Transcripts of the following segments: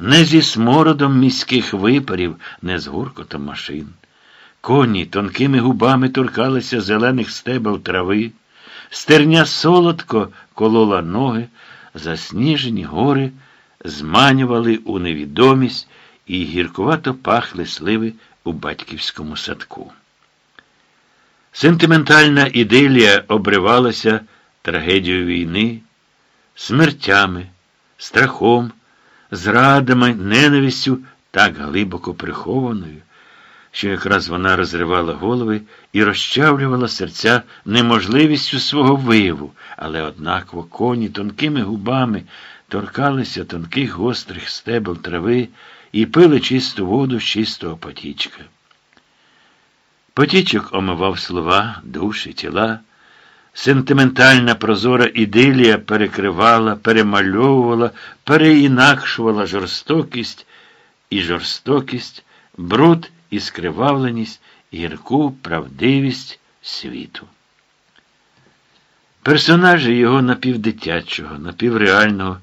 не зі смородом міських випарів, не з гуркотом машин. Коні тонкими губами торкалися зелених стебел трави, стерня солодко колола ноги, засніжені гори зманювали у невідомість і гіркувато пахли сливи у батьківському садку. Сентиментальна ідилія обривалася трагедією війни, смертями, страхом, зрадами, ненавистю так глибоко прихованою, що якраз вона розривала голови і розчавлювала серця неможливістю свого вияву, але однаково коні тонкими губами торкалися тонких гострих стебел трави і пили чисту воду з чистого потічка. Потічок омивав слова, душі, тіла. Сентиментальна прозора ідилія перекривала, перемальовувала, переінакшувала жорстокість і жорстокість, бруд і скривавленість, гірку правдивість світу. Персонажі його напівдитячого, напівреального,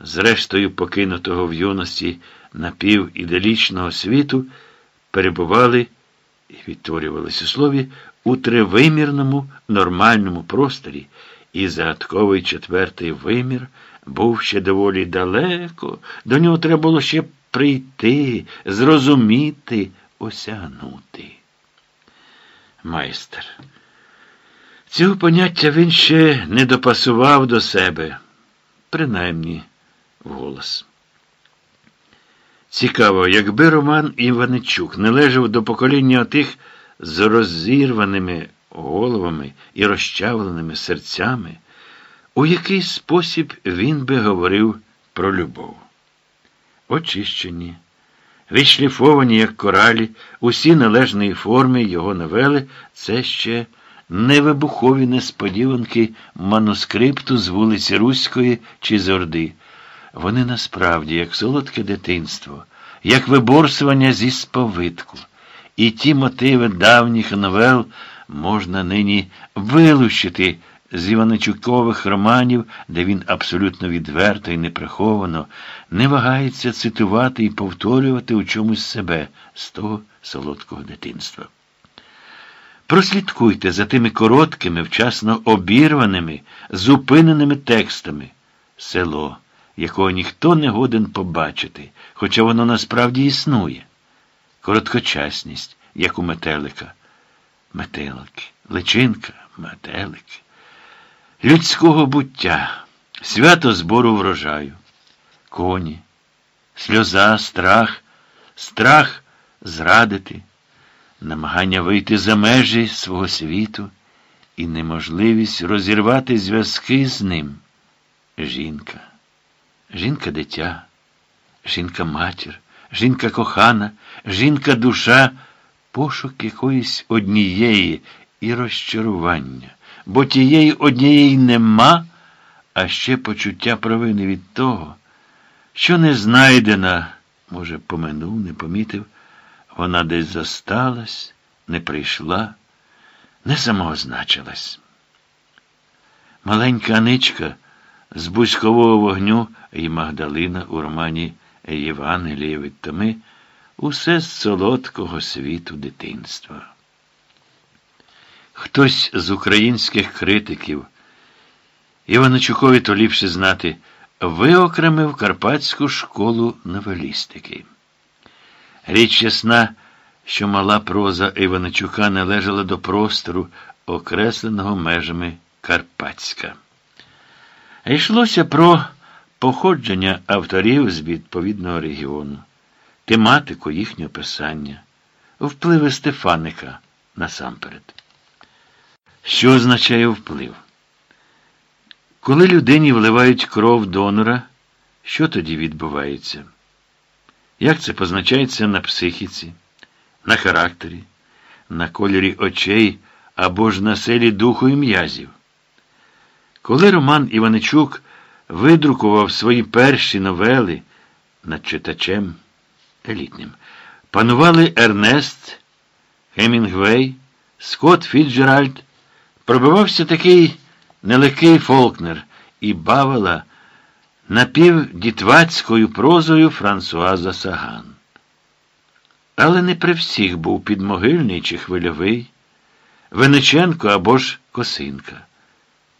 зрештою покинутого в юності напівіделічного світу, перебували і відтворювалися слові у тривимірному нормальному просторі, і загадковий четвертий вимір був ще доволі далеко, до нього треба було ще прийти, зрозуміти, осягнути. Майстер. Цього поняття він ще не допасував до себе, принаймні вголос. Цікаво, якби Роман Іваничук належав до покоління тих з розірваними головами і розчавленими серцями, у який спосіб він би говорив про любов. Очищені, відшліфовані, як коралі, усі належної форми його навели, це ще невибухові несподіванки манускрипту з вулиці Руської чи з Орди. Вони насправді, як солодке дитинство, як виборсування зі сповитку. І ті мотиви давніх новел можна нині вилучити з Іваничукових романів, де він абсолютно відверто і неприховано не вагається цитувати і повторювати у чомусь себе з того солодкого дитинства. Прослідкуйте за тими короткими, вчасно обірваними, зупиненими текстами село, якого ніхто не годен побачити, хоча воно насправді існує. Короткочасність, як у метелика, метелики, личинка, метелики, людського буття, свято збору врожаю, коні, сльоза, страх, страх зрадити. Намагання вийти за межі свого світу. І неможливість розірвати зв'язки з ним. Жінка, жінка дитя, жінка матір, жінка кохана, жінка душа, пошук якоїсь однієї і розчарування, бо тієї однієї нема, а ще почуття провини від того, що не знайдена, може, поминув, не помітив. Вона десь зосталась, не прийшла, не самозначилась. Маленька Аничка з бузькового вогню і Магдалина у романі Євангелія від Томи усе з солодкого світу дитинства. Хтось з українських критиків, Іваночукові то ліпше знати, виокремив Карпатську школу новелістики. Річ ясна, що мала проза Іваничука належала до простору, окресленого межами Карпатська. Йшлося про походження авторів з відповідного регіону, тематику їхнього писання, впливи Стефаника насамперед. Що означає вплив? Коли людині вливають кров донора, що тоді відбувається? Як це позначається на психіці, на характері, на кольорі очей або ж на силі духу і м'язів? Коли Роман Іваничук видрукував свої перші новели над читачем елітним, панували Ернест, Хемінгвей, Скотт Фіцджеральд, пробивався такий нелегкий Фолкнер і бавила напівдітвацькою прозою Франсуаза Саган. Але не при всіх був підмогильний чи хвильовий, Вениченко або ж Косинка.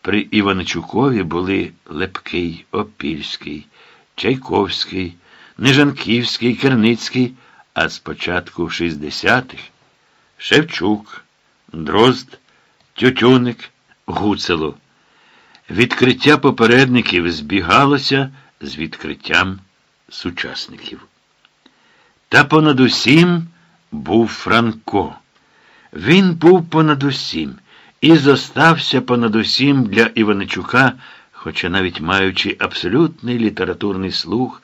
При Іваничукові були Лепкий, Опільський, Чайковський, Нежанківський, Керницький, а з початку 60-х Шевчук, Дрозд, Тютюник, Гуцело. Відкриття попередників збігалося з відкриттям сучасників. Та понад усім був Франко. Він був понад усім і зостався понад усім для Іваничука, хоча навіть маючи абсолютний літературний слух,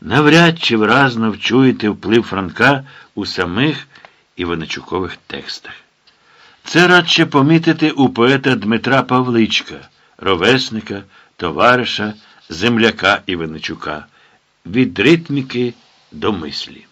навряд чи вразно вчуєте вплив Франка у самих Іваничукових текстах. Це радше помітити у поета Дмитра Павличка, ровесника, товариша, земляка Іваничука, від ритміки до мислі.